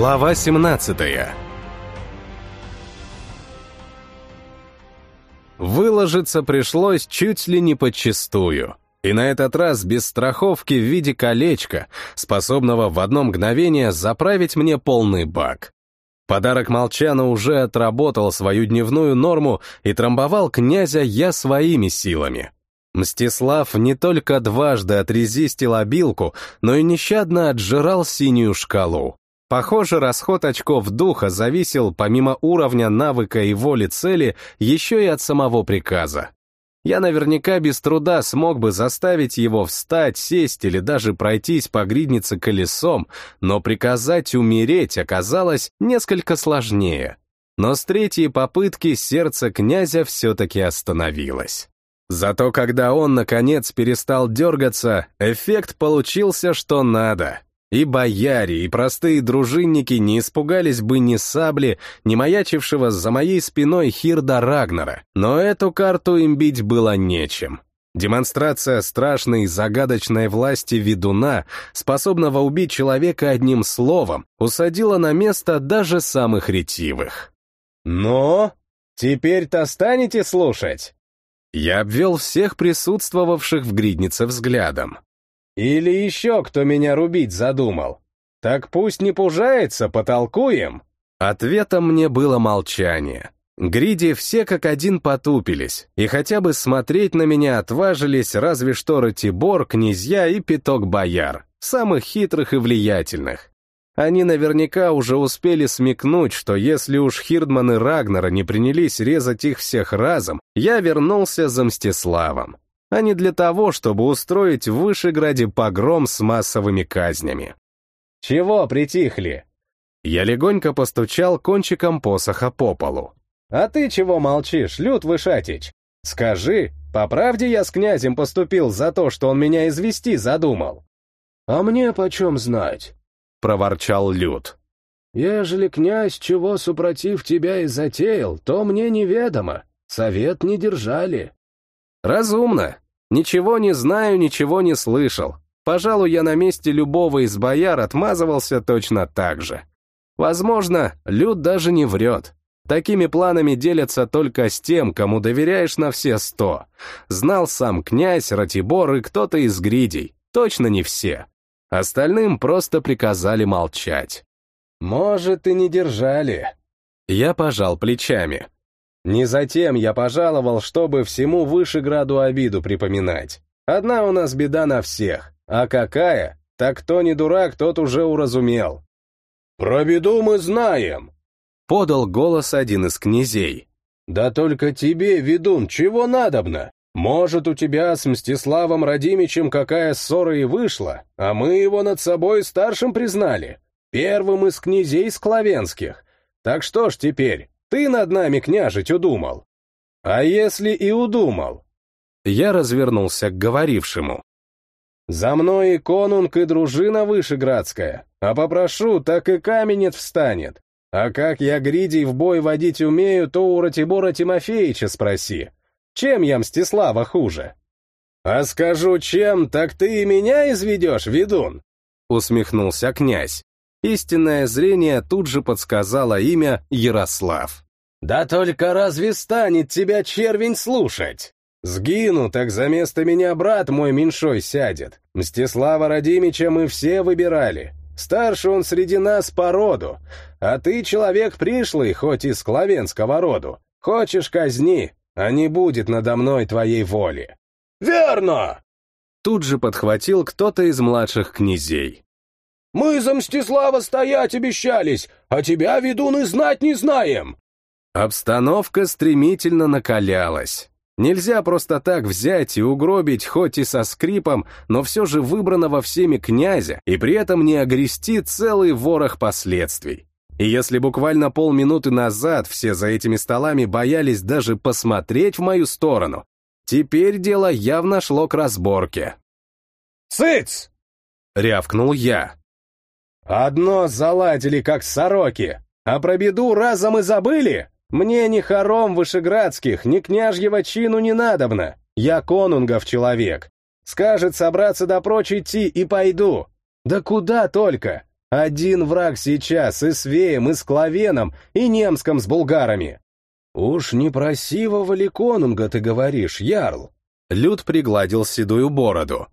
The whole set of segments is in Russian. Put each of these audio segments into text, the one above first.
Глава 17 Выложиться пришлось чуть ли не подчистую. И на этот раз без страховки в виде колечка, способного в одно мгновение заправить мне полный бак. Подарок Молчана уже отработал свою дневную норму и трамбовал князя я своими силами. Мстислав не только дважды отрезистил обилку, но и нещадно отжирал синюю шкалу. Похоже, расход очков духа зависел, помимо уровня навыка и воли цели, еще и от самого приказа. Я наверняка без труда смог бы заставить его встать, сесть или даже пройтись по гриднице колесом, но приказать умереть оказалось несколько сложнее. Но с третьей попытки сердце князя все-таки остановилось. Зато когда он, наконец, перестал дергаться, эффект получился что надо. И бояре, и простые дружинники не испугались бы ни сабли, ни маячившего за моей спиной Хирда Рагнера, но эту карту им бить было нечем. Демонстрация страшной загадочной власти ведуна, способного убить человека одним словом, усадила на место даже самых ретивых. «Но? Теперь-то станете слушать?» Я обвел всех присутствовавших в гриднице взглядом. Или еще кто меня рубить задумал? Так пусть не пужается, потолкуем. Ответом мне было молчание. Гриди все как один потупились, и хотя бы смотреть на меня отважились разве что Ратибор, князья и пяток бояр, самых хитрых и влиятельных. Они наверняка уже успели смекнуть, что если уж Хирдман и Рагнера не принялись резать их всех разом, я вернулся за Мстиславом а не для того, чтобы устроить в Вышеграде погром с массовыми казнями. «Чего притихли?» Я легонько постучал кончиком посоха по полу. «А ты чего молчишь, Люд Вышатич? Скажи, по правде я с князем поступил за то, что он меня извести задумал?» «А мне почем знать?» — проворчал Люд. «Ежели князь чего супротив тебя и затеял, то мне неведомо. Совет не держали». Разумно. Ничего не знаю, ничего не слышал. Пожалуй, я на месте любого из бояр отмазывался точно так же. Возможно, Люд даже не врет. Такими планами делятся только с тем, кому доверяешь на все сто. Знал сам князь, Ратибор и кто-то из гридей. Точно не все. Остальным просто приказали молчать. «Может, и не держали». Я пожал плечами. Не затем я пожаловал, чтобы всему Вышеграду обиду припоминать. Одна у нас беда на всех. А какая? Так кто не дурак, тот уже уразумел. «Про беду мы знаем», — подал голос один из князей. «Да только тебе, ведун, чего надобно? Может, у тебя с Мстиславом Радимичем какая ссора и вышла, а мы его над собой старшим признали, первым из князей склавенских. Так что ж теперь, ты над нами княжить удумал? А если и удумал? Я развернулся к говорившему. За мной и конунг, и дружина вышеградская, а попрошу, так и каменет встанет. А как я гридей в бой водить умею, то у Ратибора Тимофеевича спроси. Чем я Мстислава хуже? А скажу чем, так ты и меня изведешь, ведун? Усмехнулся князь. Истинное зрение тут же подсказало имя Ярослав. «Да только разве станет тебя червень слушать? Сгину, так за место меня брат мой меньшой сядет. Мстислава Радимича мы все выбирали. Старше он среди нас по роду, а ты человек пришлый, хоть из клавенского роду. Хочешь казни, а не будет надо мной твоей воли». «Верно!» Тут же подхватил кто-то из младших князей. Мы за Мстислава стоять обещались, а тебя, ведун, и знать не знаем!» Обстановка стремительно накалялась. Нельзя просто так взять и угробить, хоть и со скрипом, но все же выбранного всеми князя, и при этом не огрести целый ворох последствий. И если буквально полминуты назад все за этими столами боялись даже посмотреть в мою сторону, теперь дело явно шло к разборке. «Цыц!» — рявкнул я. Одно заладили, как сороки, а про беду разом и забыли. Мне ни хором вышеградских, ни княжьего чину не надобно. Я конунгов человек. Скажет собраться да прочь идти и пойду. Да куда только. Один враг сейчас и с Веем, и с Клавеном, и Немском с булгарами. Уж не про ли конунга ты говоришь, Ярл? Люд пригладил седую бороду.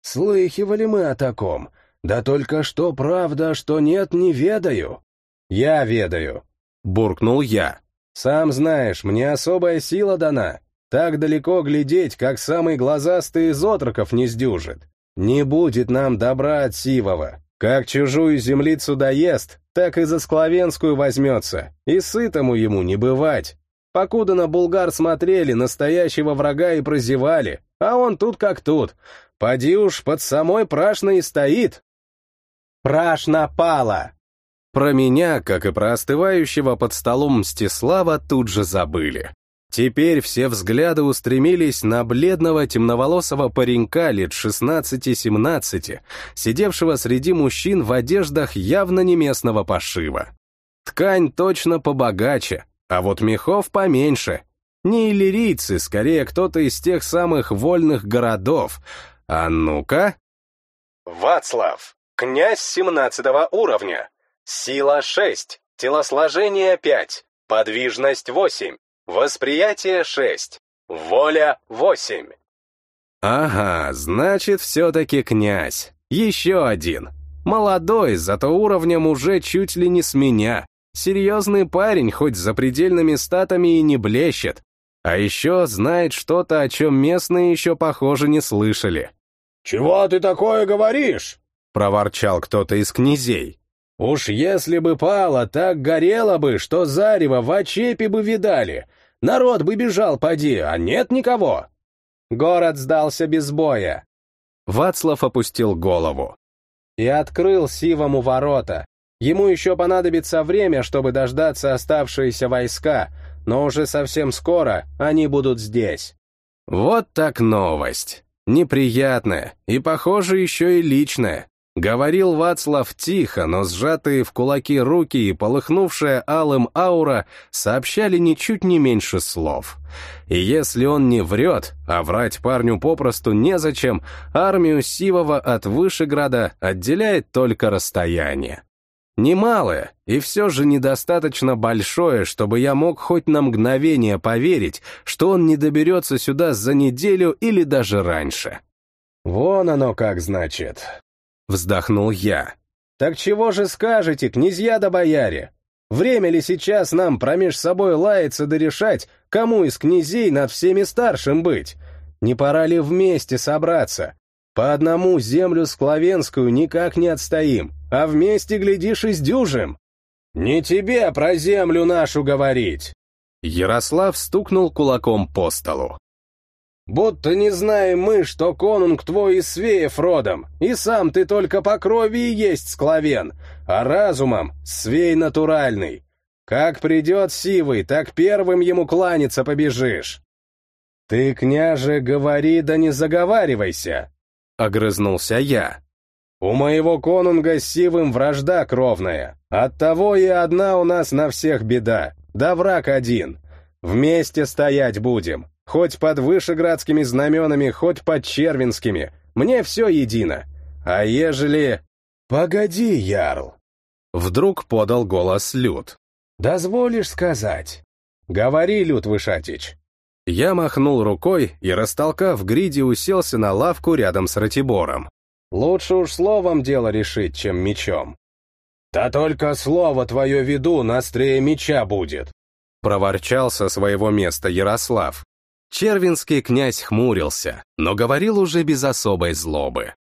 Слыхивали мы о таком. Да только что правда, что нет, не ведаю. Я ведаю, буркнул я. Сам знаешь, мне особая сила дана. Так далеко глядеть, как самый глазастый из отроков не сдюжит. Не будет нам добра от сивого. Как чужую землицу доест, так и за скловенскую возьмется, и сытому ему не бывать. Покуда на булгар смотрели, настоящего врага и прозевали, а он тут как тут. Поди уж под самой Прашной и стоит. Прашна пала! Про меня, как и про остывающего под столом Мстислава, тут же забыли. Теперь все взгляды устремились на бледного темноволосого паренька лет 16-17, сидевшего среди мужчин в одеждах явно не местного пошива. Ткань точно побогаче, а вот мехов поменьше. Не иллирийцы, скорее кто-то из тех самых вольных городов. А ну-ка... Вацлав, князь 17 уровня. Сила 6, телосложение 5, подвижность 8, Восприятие 6. Воля 8. Ага, значит, все-таки князь. Еще один. Молодой, зато уровнем уже чуть ли не с меня. Серьезный парень, хоть за предельными статами и не блещет. А еще знает что-то, о чем местные еще, похоже, не слышали. «Чего ты такое говоришь?» — проворчал кто-то из князей. «Уж если бы пало, так горело бы, что зарево в очепе бы видали, Народ бы бежал, поди, а нет никого. Город сдался без боя. Вацлав опустил голову. И открыл Сивому ворота. Ему еще понадобится время, чтобы дождаться оставшиеся войска, но уже совсем скоро они будут здесь. Вот так новость. Неприятная и, похоже, еще и личная. Говорил Вацлав тихо, но сжатые в кулаки руки и полыхнувшая алым аура сообщали ничуть не меньше слов. И если он не врет, а врать парню попросту незачем, армию Сивова от Вышеграда отделяет только расстояние. Немалое, и все же недостаточно большое, чтобы я мог хоть на мгновение поверить, что он не доберется сюда за неделю или даже раньше. «Вон оно как значит», Вздохнул я. «Так чего же скажете, князья да бояре? Время ли сейчас нам промеж собой лаяться да решать, кому из князей над всеми старшим быть? Не пора ли вместе собраться? По одному землю скловенскую никак не отстоим, а вместе, глядишь, и сдюжим. Не тебе про землю нашу говорить!» Ярослав стукнул кулаком по столу. Будто не знаем мы, что конунг твой из Свеев родом, и сам ты только по крови и есть скловен, а разумом Свей натуральный. Как придет сивый, так первым ему кланяться побежишь. Ты, княже, говори да не заговаривайся, — огрызнулся я. У моего конунга с сивым вражда кровная, оттого и одна у нас на всех беда, да враг один. Вместе стоять будем, Хоть под вышеградскими знаменами, хоть под червинскими. Мне все едино. А ежели... Погоди, Ярл. Вдруг подал голос Люд. Дозволишь сказать? Говори, Люд Вышатич. Я махнул рукой и, растолкав гриди, уселся на лавку рядом с Ратибором. Лучше уж словом дело решить, чем мечом. Да только слово твое веду, на острее меча будет. Проворчал со своего места Ярослав. Червинский князь хмурился, но говорил уже без особой злобы.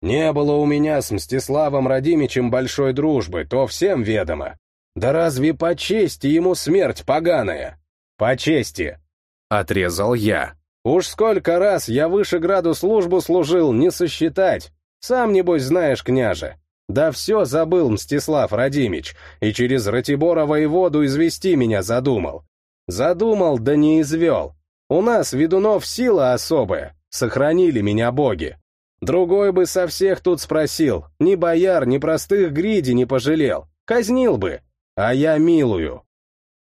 «Не было у меня с Мстиславом Радимичем большой дружбы, то всем ведомо. Да разве по чести ему смерть поганая? По чести!» — отрезал я. «Уж сколько раз я выше граду службу служил, не сосчитать. Сам, небось, знаешь, княже. Да все забыл Мстислав Радимич, и через Ратибора воеводу извести меня задумал. Задумал, да не извел. У нас, ведунов, сила особая, сохранили меня боги. Другой бы со всех тут спросил, ни бояр, ни простых гриди не пожалел, казнил бы, а я милую.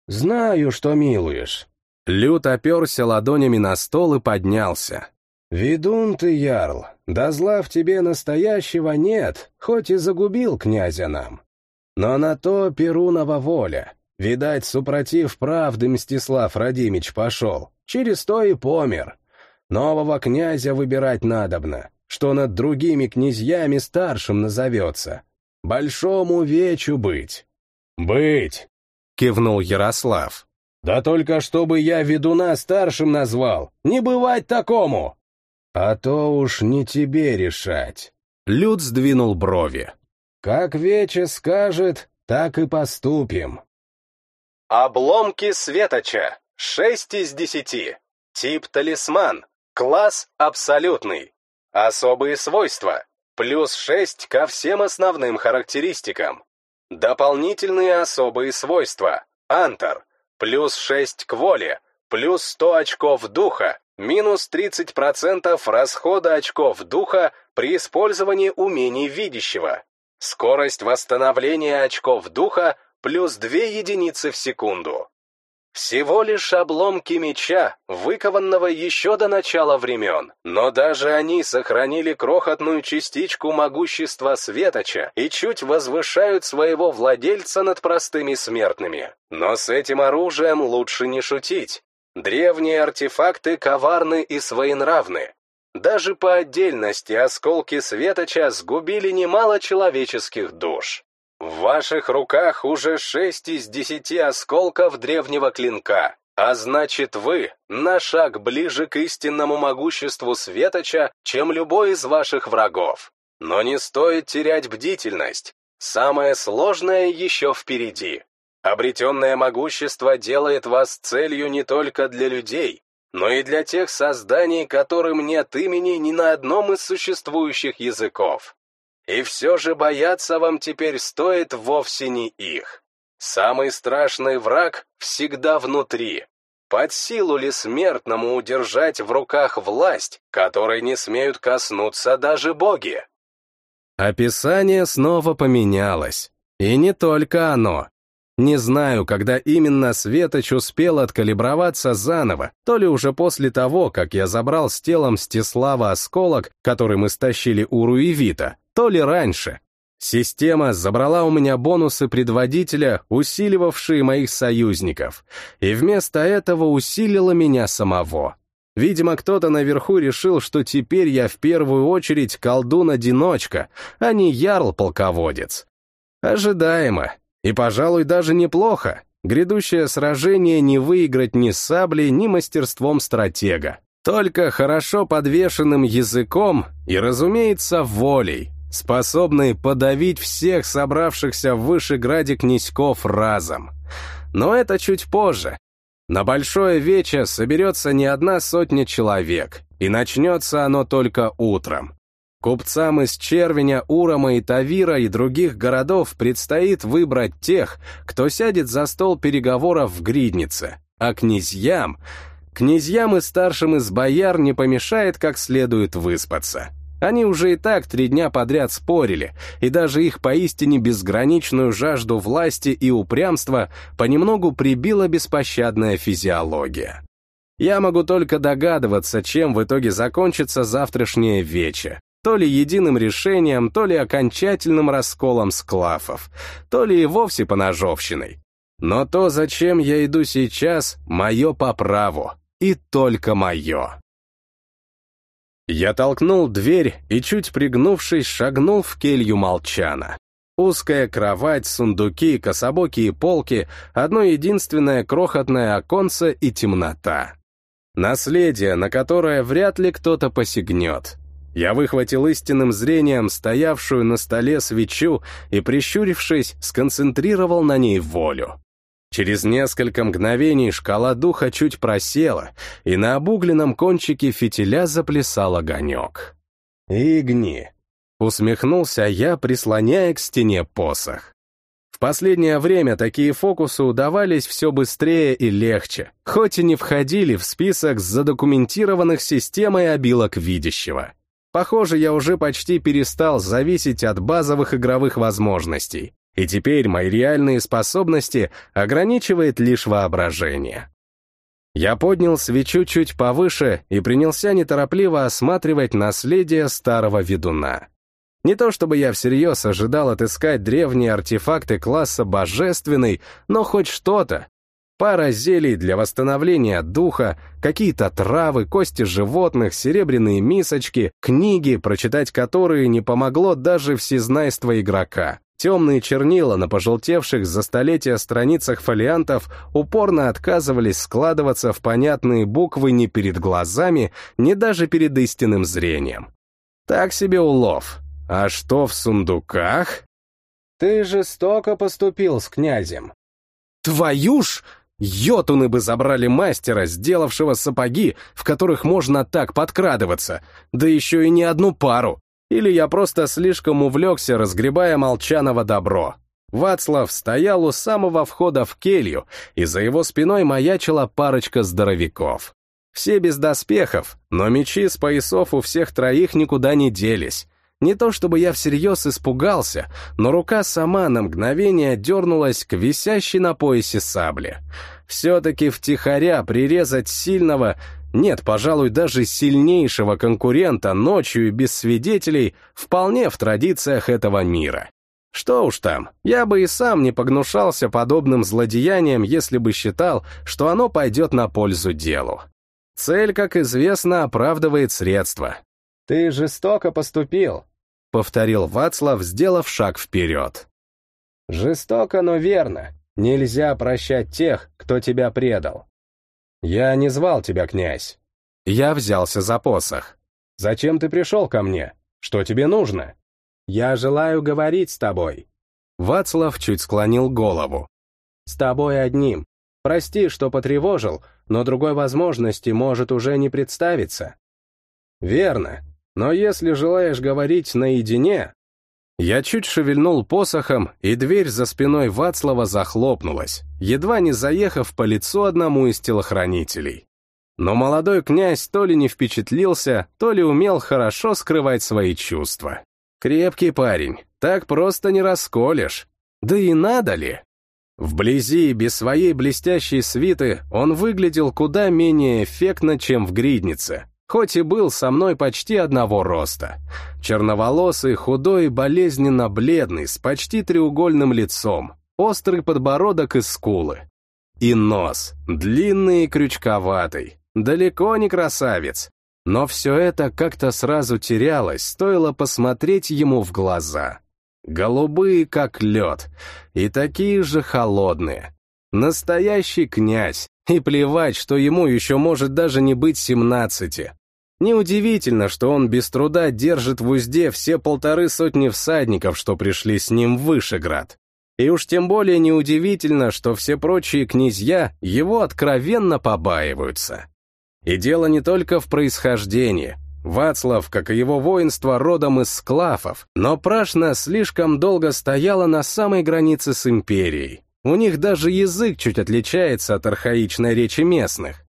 Знаю, что милуешь. Лют оперся ладонями на стол и поднялся. «Ведун ты, Ярл, Да зла в тебе настоящего нет, хоть и загубил князя нам. Но на то Перунова воля. Видать, супротив правды Мстислав Радимич пошел, через то и помер. Нового князя выбирать надобно, что над другими князьями старшим назовется. Большому вечу быть. «Быть!» — кивнул Ярослав. «Да только чтобы я ведуна старшим назвал, не бывать такому!» «А то уж не тебе решать!» Люд сдвинул брови. «Как Вече скажет, так и поступим!» Обломки Светоча. шесть из десяти. Тип талисман. Класс абсолютный. Особые свойства. Плюс 6 ко всем основным характеристикам. Дополнительные особые свойства. Антер. Плюс 6 к воле. Плюс 100 очков духа. Минус 30% расхода очков духа при использовании умений видящего. Скорость восстановления очков духа плюс 2 единицы в секунду. Всего лишь обломки меча, выкованного еще до начала времен, но даже они сохранили крохотную частичку могущества Светоча и чуть возвышают своего владельца над простыми смертными. Но с этим оружием лучше не шутить. Древние артефакты коварны и своенравны. Даже по отдельности осколки Светоча сгубили немало человеческих душ. В ваших руках уже шесть из десяти осколков древнего клинка, а значит вы на шаг ближе к истинному могуществу Светоча, чем любой из ваших врагов. Но не стоит терять бдительность. Самое сложное еще впереди. Обретенное могущество делает вас целью не только для людей, но и для тех созданий, которым нет имени ни на одном из существующих языков. И все же бояться вам теперь стоит вовсе не их. Самый страшный враг всегда внутри. Под силу ли смертному удержать в руках власть, которой не смеют коснуться даже боги? Описание снова поменялось. И не только оно. Не знаю, когда именно Светоч успел откалиброваться заново, то ли уже после того, как я забрал с телом Стислава осколок, который мы стащили у Руевита, то ли раньше. Система забрала у меня бонусы предводителя, усиливавшие моих союзников, и вместо этого усилила меня самого. Видимо, кто-то наверху решил, что теперь я в первую очередь колдун-одиночка, а не ярл-полководец. Ожидаемо. И, пожалуй, даже неплохо. Грядущее сражение не выиграть ни саблей, ни мастерством стратега. Только хорошо подвешенным языком и, разумеется, волей, способный подавить всех собравшихся в Вышеграде князьков разом. Но это чуть позже. На Большое Вече соберется не одна сотня человек, и начнется оно только утром. Купцам из Червеня, Урома и Тавира и других городов предстоит выбрать тех, кто сядет за стол переговоров в Гриднице, а князьям... Князьям и старшим из бояр не помешает как следует выспаться. Они уже и так три дня подряд спорили, и даже их поистине безграничную жажду власти и упрямства понемногу прибила беспощадная физиология. Я могу только догадываться, чем в итоге закончится завтрашнее вече. То ли единым решением, то ли окончательным расколом склафов, то ли и вовсе поножовщиной. Но то, зачем я иду сейчас, мое по праву. И только мое. Я толкнул дверь и, чуть пригнувшись, шагнул в келью молчана. Узкая кровать, сундуки, кособокие полки, одно единственное крохотное оконце и темнота. Наследие, на которое вряд ли кто-то посягнет. Я выхватил истинным зрением стоявшую на столе свечу и, прищурившись, сконцентрировал на ней волю. Через несколько мгновений шкала духа чуть просела, и на обугленном кончике фитиля заплясал огонек. «Игни!» — усмехнулся я, прислоняя к стене посох. В последнее время такие фокусы удавались все быстрее и легче, хоть и не входили в список задокументированных системой обилок видящего. Похоже, я уже почти перестал зависеть от базовых игровых возможностей и теперь мои реальные способности ограничивает лишь воображение. Я поднял свечу чуть повыше и принялся неторопливо осматривать наследие старого ведуна. Не то чтобы я всерьез ожидал отыскать древние артефакты класса божественный, но хоть что-то. Пара зелий для восстановления духа, какие-то травы, кости животных, серебряные мисочки, книги, прочитать которые не помогло даже всезнайство игрока. Темные чернила на пожелтевших за столетия страницах фолиантов упорно отказывались складываться в понятные буквы ни перед глазами, ни даже перед истинным зрением. Так себе улов. А что в сундуках? Ты жестоко поступил с князем. Твою ж! Йотуны бы забрали мастера, сделавшего сапоги, в которых можно так подкрадываться, да еще и не одну пару. Или я просто слишком увлекся, разгребая молчаного добро. Вацлав стоял у самого входа в келью, и за его спиной маячила парочка здоровяков. Все без доспехов, но мечи с поясов у всех троих никуда не делись. Не то чтобы я всерьез испугался, но рука сама на мгновение дернулась к висящей на поясе сабле. Все-таки втихаря прирезать сильного, нет, пожалуй, даже сильнейшего конкурента ночью и без свидетелей вполне в традициях этого мира. Что уж там, я бы и сам не погнушался подобным злодеянием, если бы считал, что оно пойдет на пользу делу. Цель, как известно, оправдывает средства. «Ты жестоко поступил», — повторил Вацлав, сделав шаг вперед. «Жестоко, но верно. Нельзя прощать тех, кто тебя предал. Я не звал тебя, князь. Я взялся за посох. Зачем ты пришел ко мне? Что тебе нужно? Я желаю говорить с тобой». Вацлав чуть склонил голову. «С тобой одним. Прости, что потревожил, но другой возможности может уже не представиться». «Верно. Но если желаешь говорить наедине...» Я чуть шевельнул посохом, и дверь за спиной Вацлава захлопнулась, едва не заехав по лицу одному из телохранителей. Но молодой князь то ли не впечатлился, то ли умел хорошо скрывать свои чувства. Крепкий парень, так просто не расколешь. Да и надо ли? Вблизи, без своей блестящей свиты, он выглядел куда менее эффектно, чем в гриднице, хоть и был со мной почти одного роста. Черноволосый, худой болезненно бледный, с почти треугольным лицом, острый подбородок и скулы. И нос, длинный и крючковатый, далеко не красавец. Но все это как-то сразу терялось, стоило посмотреть ему в глаза. Голубые, как лед, и такие же холодные. Настоящий князь, и плевать, что ему еще может даже не быть семнадцати. Неудивительно, что он без труда держит в узде все полторы сотни всадников, что пришли с ним в Вышеград. И уж тем более неудивительно, что все прочие князья его откровенно побаиваются. И дело не только в происхождении. Вацлав, как и его воинство, родом из склафов, но Прашна слишком долго стояла на самой границе с империей. У них даже язык чуть отличается от архаичной речи местных.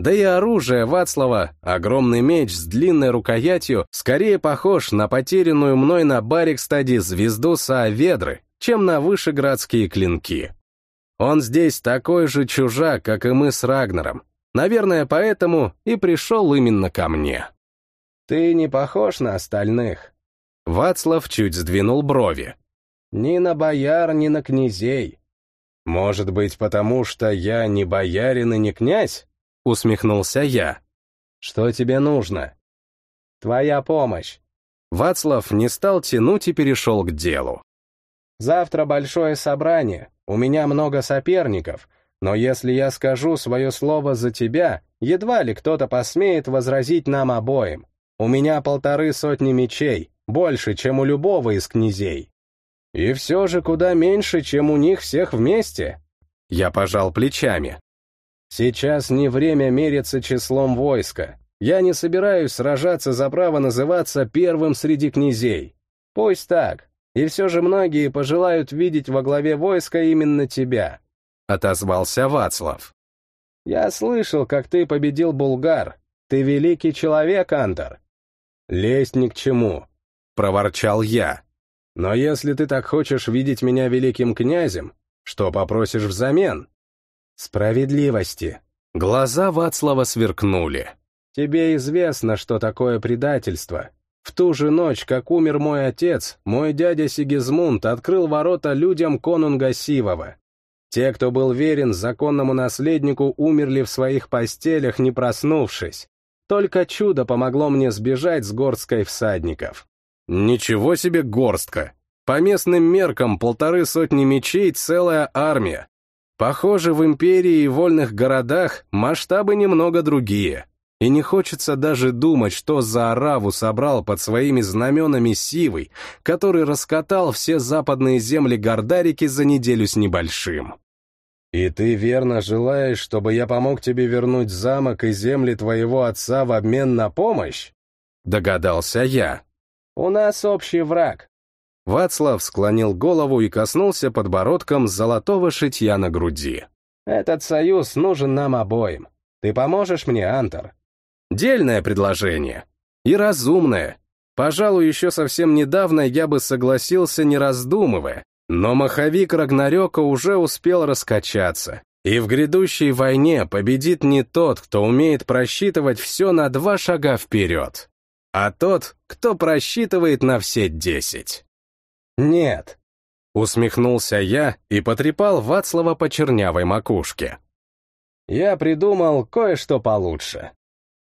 Да и оружие Вацлава, огромный меч с длинной рукоятью, скорее похож на потерянную мной на Барикстаде звезду Сааведры, чем на вышеградские клинки. Он здесь такой же чужак, как и мы с Рагнером. Наверное, поэтому и пришел именно ко мне. Ты не похож на остальных. Вацлав чуть сдвинул брови. Ни на бояр, ни на князей. Может быть, потому что я не боярин и не князь? — усмехнулся я. «Что тебе нужно?» «Твоя помощь». Вацлав не стал тянуть и перешел к делу. «Завтра большое собрание, у меня много соперников, но если я скажу свое слово за тебя, едва ли кто-то посмеет возразить нам обоим. У меня полторы сотни мечей, больше, чем у любого из князей. И все же куда меньше, чем у них всех вместе». Я пожал плечами. Сейчас не время мериться числом войска. Я не собираюсь сражаться за право называться первым среди князей. Пусть так. И все же многие пожелают видеть во главе войска именно тебя. Отозвался Вацлав. Я слышал, как ты победил булгар. Ты великий человек, Антар. Лезть ни к чему. Проворчал я. Но если ты так хочешь видеть меня великим князем, что попросишь взамен? Справедливости. Глаза Вацлава сверкнули. «Тебе известно, что такое предательство. В ту же ночь, как умер мой отец, мой дядя Сигизмунд открыл ворота людям конунга Сивова. Те, кто был верен законному наследнику, умерли в своих постелях, не проснувшись. Только чудо помогло мне сбежать с горсткой всадников. Ничего себе горстка! По местным меркам полторы сотни мечей — целая армия. Похоже, в империи и вольных городах масштабы немного другие. И не хочется даже думать, что за ораву собрал под своими знаменами Сивый, который раскатал все западные земли Гордарики за неделю с небольшим. «И ты верно желаешь, чтобы я помог тебе вернуть замок и земли твоего отца в обмен на помощь?» Догадался я. «У нас общий враг». Вацлав склонил голову и коснулся подбородком золотого шитья на груди. «Этот союз нужен нам обоим. Ты поможешь мне, Антор?» Дельное предложение. И разумное. Пожалуй, еще совсем недавно я бы согласился, не раздумывая, но маховик Рагнарёка уже успел раскачаться. И в грядущей войне победит не тот, кто умеет просчитывать все на два шага вперед, а тот, кто просчитывает на все десять. «Нет», — усмехнулся я и потрепал Вацлава по чернявой макушке. «Я придумал кое-что получше».